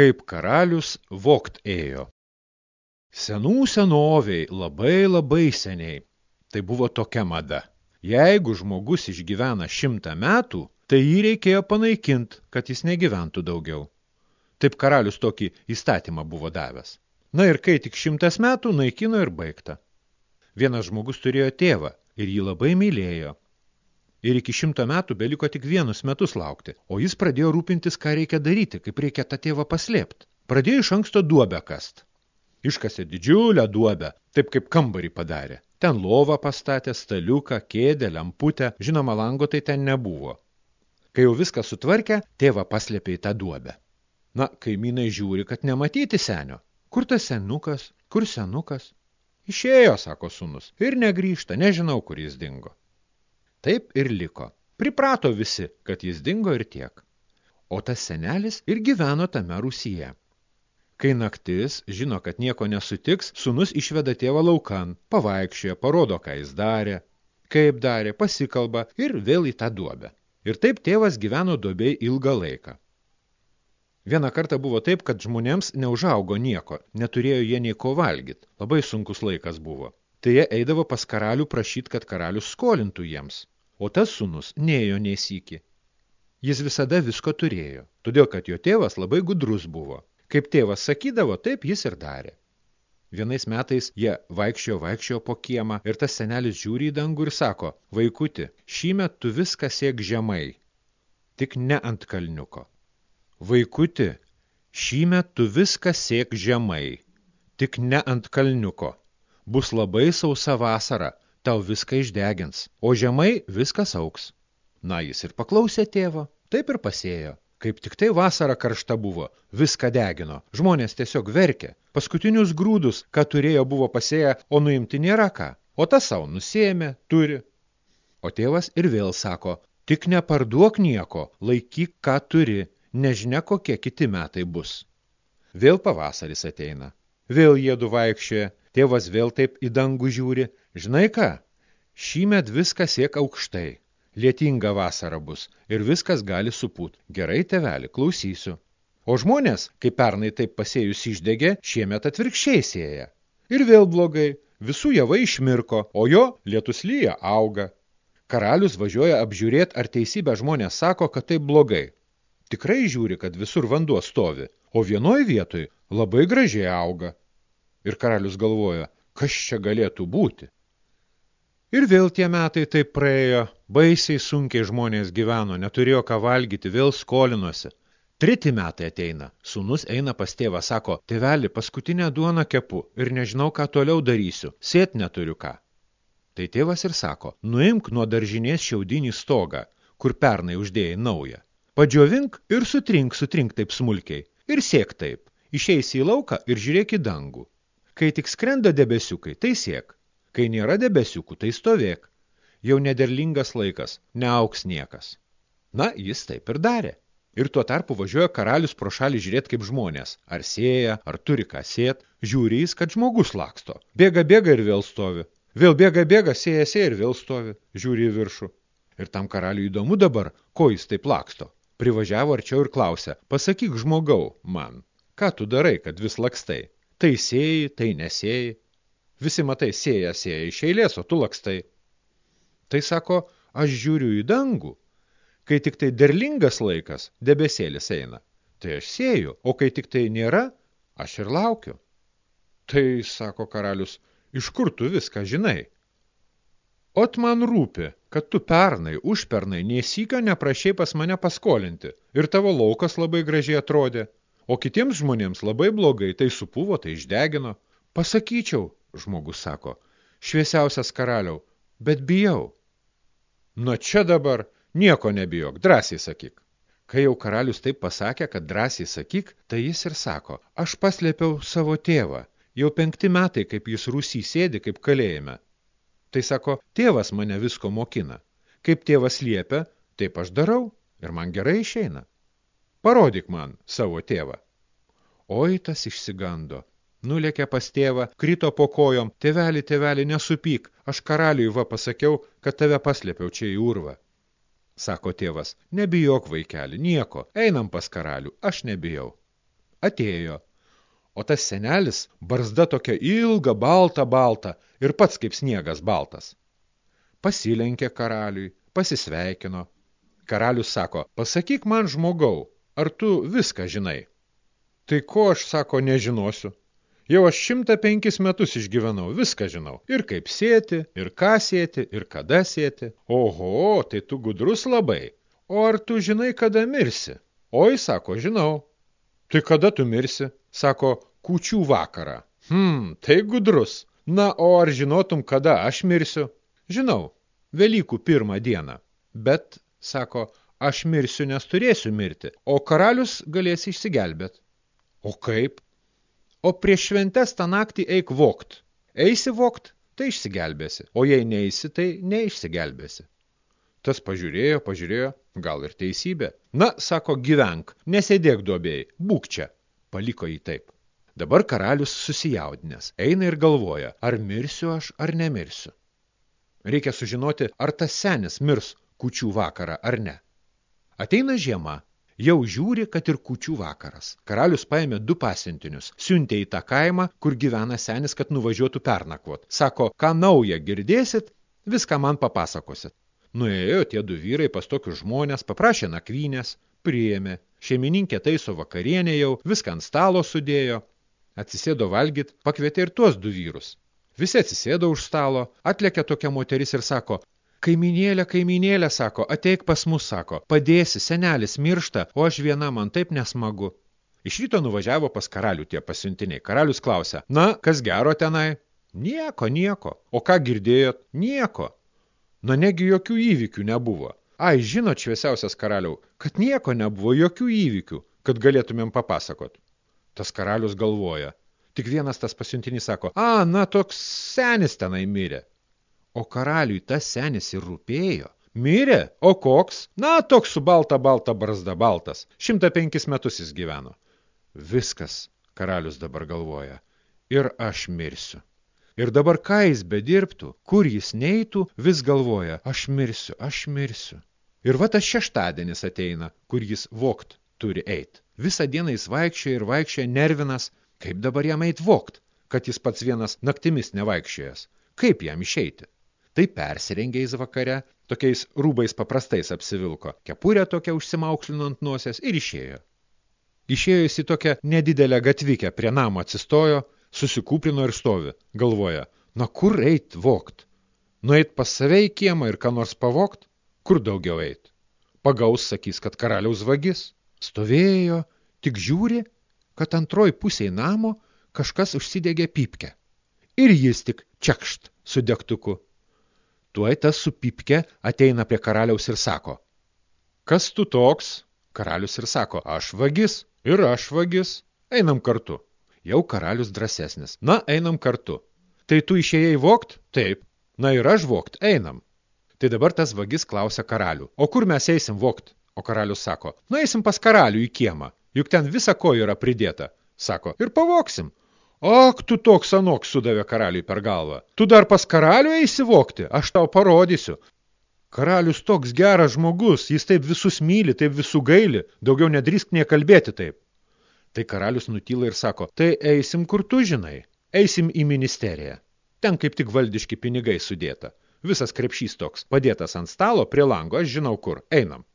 kaip karalius vokt ėjo. Senų senoviai, labai labai seniai, tai buvo tokia mada. Jeigu žmogus išgyvena šimtą metų, tai jį reikėjo panaikint, kad jis negyventų daugiau. Taip karalius tokį įstatymą buvo davęs. Na ir kai tik šimtas metų, naikino ir baigta. Vienas žmogus turėjo tėvą ir jį labai mylėjo. Ir iki šimto metų beliko tik vienus metus laukti, o jis pradėjo rūpintis, ką reikia daryti, kaip reikia tą tėvą paslėpti. Pradėjo iš anksto duobę kast. Iškasė didžiulę duobę, taip kaip kambarį padarė. Ten lovą pastatė, staliuką, kėdę, lemputę, žinoma, lango tai ten nebuvo. Kai jau viską sutvarkė, tėvą paslėpė į tą duobę. Na, kaimynai žiūri, kad nematyti senio. Kur tas senukas? Kur senukas? Išėjo, sako sunus, ir negrįžta, nežinau, kur jis dingo. Taip ir liko. Priprato visi, kad jis dingo ir tiek. O tas senelis ir gyveno tame Rusyje. Kai naktis žino, kad nieko nesutiks, sunus išveda tėvą laukan, pavaikščioja, parodo, ką jis darė, kaip darė, pasikalba ir vėl į tą duobę. Ir taip tėvas gyveno duobei ilgą laiką. Vieną kartą buvo taip, kad žmonėms neužaugo nieko, neturėjo jie nei ko valgyt. Labai sunkus laikas buvo. Tai jie eidavo pas karalių prašyti, kad karalius skolintų jiems. O tas sunus neėjo nei sykį. Jis visada visko turėjo, todėl kad jo tėvas labai gudrus buvo. Kaip tėvas sakydavo, taip jis ir darė. Vienais metais jie vaikščiojo, vaikščiojo po kiemą ir tas senelis žiūri į dangų ir sako, vaikuti, šįmet tu viską siek žemai, tik ne ant kalniuko. Vaikuti, šįmet tu viską siek žemai, tik ne ant kalniuko. Bus labai sausa vasara, tau viską išdegins, o žemai viskas auks. Na, jis ir paklausė tėvo, taip ir pasėjo. Kaip tik tai vasara karšta buvo, viską degino, žmonės tiesiog verkė. Paskutinius grūdus, ką turėjo, buvo pasėję, o nuimti nėra ką. O tas savo nusėmė, turi. O tėvas ir vėl sako, tik neparduok nieko, laikyk, ką turi, nežinia, kokie kiti metai bus. Vėl pavasaris ateina. Vėl jėdu vaikščioja, Tėvas vėl taip į dangų žiūri. Žinai ką? Šįmet viską siek aukštai. Lietinga vasara bus ir viskas gali supūt. Gerai, tėveli, klausysiu. O žmonės, kai pernai taip pasėjus išdegė, šiemet atvirkščiai sėja. Ir vėl blogai. Visų javai išmirko, o jo lietus lyja auga. Karalius važiuoja apžiūrėti, ar teisybę žmonės sako, kad tai blogai. Tikrai žiūri, kad visur vanduo stovi, o vienoj vietoj labai gražiai auga. Ir karalius galvoja, kas čia galėtų būti. Ir vėl tie metai taip praėjo, baisiai sunkiai žmonės gyveno, neturėjo ką valgyti, vėl skolinosi. Treti metai ateina, sūnus eina pas tėvą, sako, tėveli, paskutinę duoną kepu ir nežinau, ką toliau darysiu, sėt neturiu ką. Tai tėvas ir sako, nuimk nuo daržinės šiaudinį stogą, kur pernai uždėjai naują. Padžiovink ir sutrink, sutrink taip smulkiai. Ir sėk taip. Išeisi į lauką ir žiūrėk į dangų. Kai tik skrenda debesiukai, tai siek. Kai nėra debesiukų, tai stovėk. Jau nederlingas laikas, neauks niekas. Na, jis taip ir darė. Ir tuo tarpu važiuoja karalius pro šalį žiūrėti kaip žmonės. Ar sėja, ar turi ką sėt. Žiūri jis, kad žmogus laksto. Bėga, bėga ir vėl stovi. Vėl bėga, bėga, sėja, sėja ir vėl stovi. Žiūri į viršų. Ir tam karaliui įdomu dabar, ko jis taip laksto. Privažiavo arčiau ir klausė, pasakyk žmogau man, ką tu darai, kad vis lakstai? Tai sėjai, tai nesėjai. Visi matai, sėja, sėja iš eilės, o tu lakstai. Tai sako, aš žiūriu į dangų. Kai tik tai derlingas laikas, debesėlis eina. Tai aš sėju, o kai tik tai nėra, aš ir laukiu. Tai, sako karalius, iš kur tu viską žinai? Ot man rūpi, kad tu pernai, užpernai, niesykio neprašiai pas mane paskolinti ir tavo laukas labai gražiai atrodė. O kitiems žmonėms labai blogai, tai supuvo, tai išdegino. Pasakyčiau, žmogus sako, šviesiausias karaliau, bet bijau. Nu čia dabar nieko nebijok, drąsiai sakyk. Kai jau karalius taip pasakė, kad drąsiai sakyk, tai jis ir sako, aš paslėpiau savo tėvą, jau penkti metai, kaip jis rūsy sėdi, kaip kalėjime. Tai sako, tėvas mane visko mokina. Kaip tėvas liepia, taip aš darau ir man gerai išeina. Parodyk man savo tėvą. Oi, tas išsigando. Nulėkė pas tėvą, krito po kojom, tėvelį, tėvelį, nesupyk, aš karaliui va pasakiau, kad tave paslėpiau čia į urvą. Sako tėvas, nebijok vaikeli, nieko, einam pas karalių, aš nebijau. Atėjo. O tas senelis barzda tokia ilga, balta, balta ir pats kaip sniegas baltas. Pasilenkė karaliui, pasisveikino. Karalius sako, pasakyk man žmogau, ar tu viską žinai? Tai ko aš, sako, nežinosiu. Jau aš šimtą penkis metus išgyvenau, viską žinau. Ir kaip sėti, ir ką sėti, ir kada sėti. Oho, tai tu gudrus labai. O ar tu žinai, kada mirsi? Oi, sako, žinau. Tai kada tu mirsi? Sako, kūčių vakarą. Hmm, tai gudrus. Na, o ar žinotum, kada aš mirsiu? Žinau, Velykų pirmą dieną. Bet, sako, aš mirsiu, nes turėsiu mirti, o karalius galės išsigelbėt. O kaip? O prieš šventes tą naktį eik vokt. Eisi vokt, tai išsigelbėsi, o jei neisi, tai neišsigelbėsi. Tas pažiūrėjo, pažiūrėjo, gal ir teisybė. Na, sako, gyvenk, nesėdėk duobėjai, būk čia. Paliko jį taip. Dabar karalius susijaudinęs, eina ir galvoja, ar mirsiu aš, ar nemirsiu. Reikia sužinoti, ar tas senis mirs kučių vakarą ar ne. Ateina žiema, jau žiūri, kad ir kučių vakaras. Karalius paėmė du pasiuntinius, siuntė į tą kaimą, kur gyvena senis, kad nuvažiuotų pernakvot. Sako, ką naują girdėsit, viską man papasakosit. Nuėjo tie du vyrai pas tokius žmonės, paprašė nakvynės, priėmė, šeimininkė taiso vakarienė jau, viską ant stalo sudėjo, atsisėdo valgyt, pakvietė ir tuos du vyrus. Visi atsisėdo už stalo, atlėkė tokia moteris ir sako, Kaiminėlė, kaiminėlė, sako, ateik pas mus, sako, padėsi, senelis miršta, o aš viena man taip nesmagu. Iš ryto nuvažiavo pas karalių tie pasiuntiniai. Karalius klausia, na, kas gero tenai? Nieko, nieko. O ką girdėjot? Nieko. Na, negi jokių įvykių nebuvo. Ai, žinot, šviesiausias karaliau, kad nieko nebuvo, jokių įvykių, kad galėtumėm papasakot. Tas karalius galvoja, Tik vienas tas pasiuntinys sako, a, na, toks senis tenai mirė. O karaliui tas senis ir rūpėjo. Mirė? O koks? Na, toks su balta, balta barzda baltas. Šimta penkis metus jis gyveno. Viskas, karalius dabar galvoja. Ir aš mirsiu. Ir dabar ką jis bedirbtų, kur jis neitų, vis galvoja, aš mirsiu, aš mirsiu. Ir va tas šeštadienis ateina, kur jis vokt turi eit. Visą dieną jis vaikščioja ir vaikščioja nervinas, Kaip dabar jam eit vokt, kad jis pats vienas naktimis nevaikščiojas? Kaip jam išeiti? Tai persirengė jis vakare, tokiais rūbais paprastais apsivilko, kepurę tokią užsimaukslino ant nosies ir išėjo. Jis į tokią nedidelę gatvikę, prie namo atsistojo, susikūprino ir stovi, galvoja, na kur eit vokt? Nueit pas save į kiemą ir ką nors pavokt? Kur daugiau eit? Pagaus sakys, kad karaliaus vagis. Stovėjo, tik žiūri, kad antroj pusėj namo kažkas užsidegė pipkę. Ir jis tik čekšt su degtuku. Tuoj tas su pipke ateina prie karaliaus ir sako, kas tu toks? Karalius ir sako, aš vagis ir aš vagis, einam kartu. Jau karalius drąsesnis, na, einam kartu. Tai tu išėjai vokt? Taip. Na ir aš vokt, einam. Tai dabar tas vagis klausia karalių, o kur mes eisim vokt? O karalius sako, nu eisim pas karalių į kiemą. Juk ten visa ko yra pridėta. Sako, ir pavoksim. Ak, tu toks anoks sudavė karaliui per galvą. Tu dar pas karalių eisi vokti, aš tau parodysiu. Karalius toks geras žmogus, jis taip visus myli, taip visų gaili, daugiau nedrįsk nekalbėti taip. Tai karalius nutyla ir sako, tai eisim kur tu žinai, eisim į ministeriją. Ten kaip tik valdiški pinigai sudėta. Visas krepšys toks, padėtas ant stalo, prie lango, aš žinau kur, einam.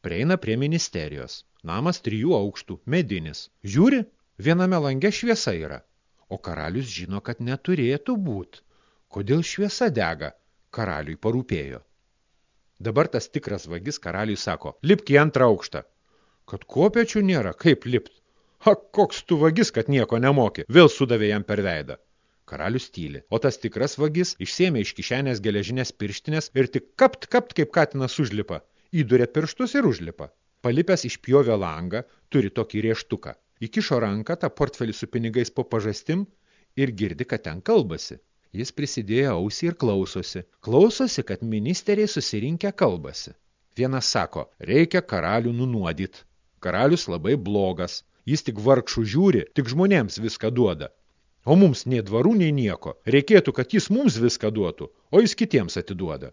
Prieina prie ministerijos. Namas trijų aukštų, medinis. Žiūri, viename lange šviesa yra. O karalius žino, kad neturėtų būt. Kodėl šviesa dega? Karaliui parūpėjo. Dabar tas tikras vagis karaliui sako, lipk į antrą aukštą. Kad kopiečių nėra, kaip lipt? Ha, koks tu vagis, kad nieko nemoki, vėl sudavė jam per veidą. Karalius tyli, o tas tikras vagis išsėmė iš kišenės geležinės pirštinės ir tik kapt, kapt, kaip katinas užlipa įduria pirštus ir užlipa. Palipęs išpjovė langą, turi tokį rieštuką. Įkišo ranką tą portfelį su pinigais po pažastim ir girdi, kad ten kalbasi. Jis prisidėjo ausį ir klausosi. Klausosi, kad ministeriai susirinkę kalbasi. Vienas sako, reikia karalių nunuodyt. Karalius labai blogas. Jis tik vargšų žiūri, tik žmonėms viską duoda. O mums nei dvarų, nei nieko. Reikėtų, kad jis mums viską duotų, o jis kitiems atiduoda.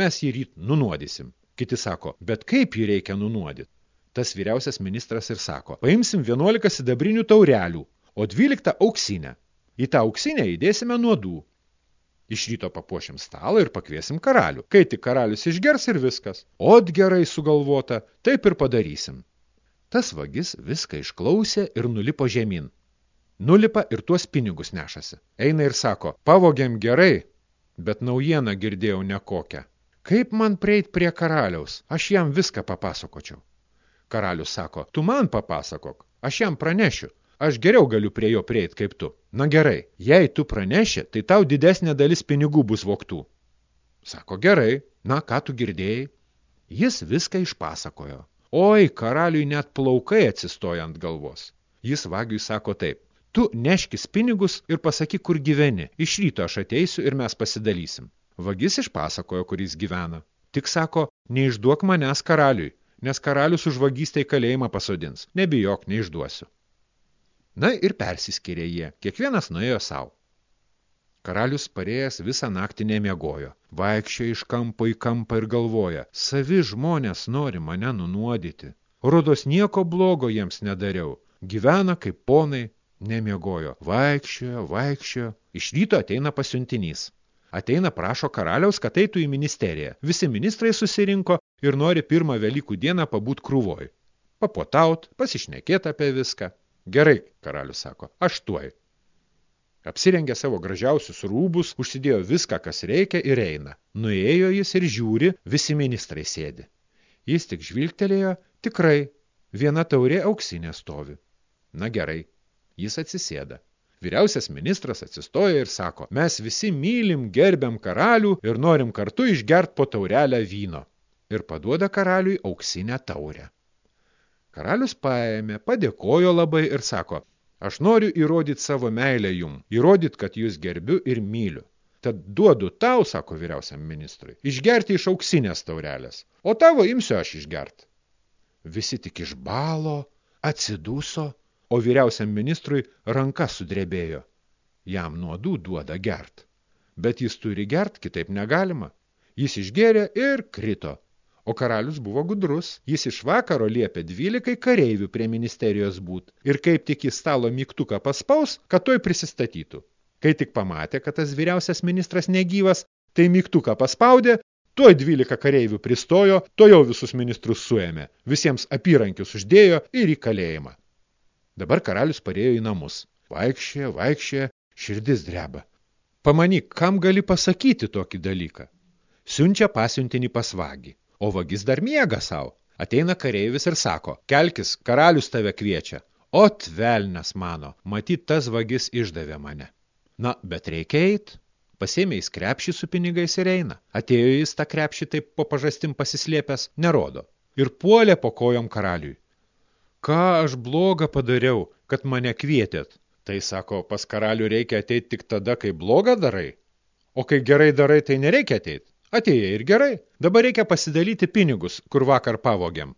Mes jį ryt nunuodysim. Kiti sako, bet kaip jį reikia nunuodyti? Tas vyriausias ministras ir sako, paimsim 11 sidabrinių taurelių, o 12 auksinę. Į tą auksinę įdėsime nuodų. Iš ryto papuošim stalą ir pakviesim karalių. Kai tik karalius išgers ir viskas. Ot gerai sugalvota, taip ir padarysim. Tas vagis viską išklausė ir nulipo žemyn. Nulipa ir tuos pinigus nešasi. Eina ir sako, pavogiam gerai, bet naujieną girdėjau nekokią. Kaip man prieiti prie karaliaus? Aš jam viską papasakočiau. Karalius sako, tu man papasakok, aš jam pranešiu, aš geriau galiu prie jo prieit kaip tu. Na gerai, jei tu praneši, tai tau didesnė dalis pinigų bus voktų. Sako, gerai, na ką tu girdėjai? Jis viską išpasakojo. Oi, karaliui net plaukai atsistoja ant galvos. Jis vagiui sako taip, tu neškis pinigus ir pasakyk, kur gyveni. Iš ryto aš ateisiu ir mes pasidalysim. Vagis išpasakojo, kur jis gyvena. Tik sako, neišduok manęs karaliui, nes karalius už vagystę į kalėjimą pasodins. Nebijok, neišduosiu. Na ir persiskyrė jie, kiekvienas nuėjo savo. Karalius parėjęs visą naktį nemiegojo, vaikščio iš kampo į kampą ir galvoja, savi žmonės nori mane nunuodyti. Rodos nieko blogo jiems nedariau, gyvena kaip ponai, nemiegojo, vaikščiojo, vaikščiojo, iš ryto ateina pasiuntinys. Ateina prašo karaliaus, kad eitų į ministeriją. Visi ministrai susirinko ir nori pirmą Velykų dieną pabūt krūvoj. Papotaut, pasišnekėt apie viską. Gerai, karalius sako, aš tuoj. Apsirengė savo gražiausius rūbus, užsidėjo viską, kas reikia ir eina. Nuėjo jis ir žiūri, visi ministrai sėdi. Jis tik žvilgtelėjo, tikrai, viena taurė auksinė stovi. Na gerai, jis atsisėda. Vyriausias ministras atsistoja ir sako, mes visi mylim, gerbiam karalių ir norim kartu išgert po taurelę vyno. Ir paduoda karaliui auksinę taurę. Karalius paėmė, padėkojo labai ir sako, aš noriu įrodyti savo meilę jum, įrodyti, kad jūs gerbiu ir myliu. Tad duodu tau, sako vyriausiam ministrui, išgerti iš auksinės taurelės, o tavo imsiu aš išgert. Visi tik išbalo, atsiduso o vyriausiam ministrui ranka sudrebėjo. Jam nuodų duoda gert. Bet jis turi gert, kitaip negalima. Jis išgėrė ir krito. O karalius buvo gudrus. Jis iš vakaro liepė dvylikai kareivių prie ministerijos būt. Ir kaip tik į stalo mygtuką paspaus, kad toj prisistatytų. Kai tik pamatė, kad tas vyriausias ministras negyvas, tai mygtuką paspaudė, tuoj dvylika kareivių pristojo, to jau visus ministrus suėmė, visiems apyrankius uždėjo ir į kalėjimą. Dabar karalius parėjo į namus. Vaikščia, vaikščia, širdis dreba. Pamanyk, kam gali pasakyti tokį dalyką? Siunčia pasiuntinį pas vagį, o vagis dar miega savo. Ateina kareivis ir sako, kelkis, karalius tave kviečia. O tvelnes mano, matyt, tas vagis išdavė mane. Na, bet reikia eit. Pasėmė į krepšį su pinigais ir eina. Atėjo jis tą krepšį taip po pažastim pasislėpęs, nerodo. Ir puolė po kojom karaliui ką aš blogą padariau, kad mane kvietėt? Tai sako, pas karalių reikia ateiti tik tada, kai blogą darai. O kai gerai darai, tai nereikia ateiti. Atėjai ir gerai. Dabar reikia pasidalyti pinigus, kur vakar pavogiam.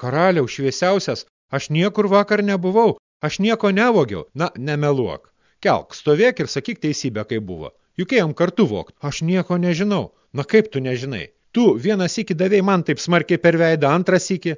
Karaliau šviesiausias, aš niekur vakar nebuvau, aš nieko nevogiau. Na, nemeluok. Kelk, stovėk ir sakyk teisybę, kaip buvo. Juk ėjom kartu vokt. Aš nieko nežinau. Na kaip tu nežinai? Tu vieną sykį davėjai man taip smarkiai per veidą, antrą sykį.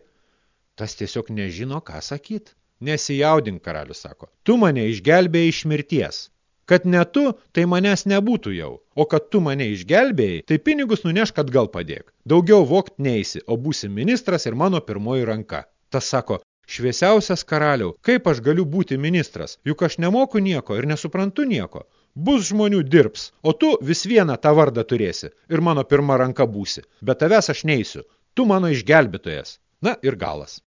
Tas tiesiog nežino, ką sakyt. Nesijaudink, karalius sako. Tu mane išgelbėjai iš mirties. Kad ne tu, tai manęs nebūtų jau. O kad tu mane išgelbėjai, tai pinigus nunešk atgal padėk. Daugiau vokt neisi, o būsi ministras ir mano pirmoji ranka. Tas sako, šviesiausias karaliau, kaip aš galiu būti ministras, juk aš nemoku nieko ir nesuprantu nieko. Bus žmonių dirbs, o tu vis vieną tą vardą turėsi ir mano pirma ranka būsi. Bet tavęs aš neisiu, tu mano išgelbėtojas. Na ir galas.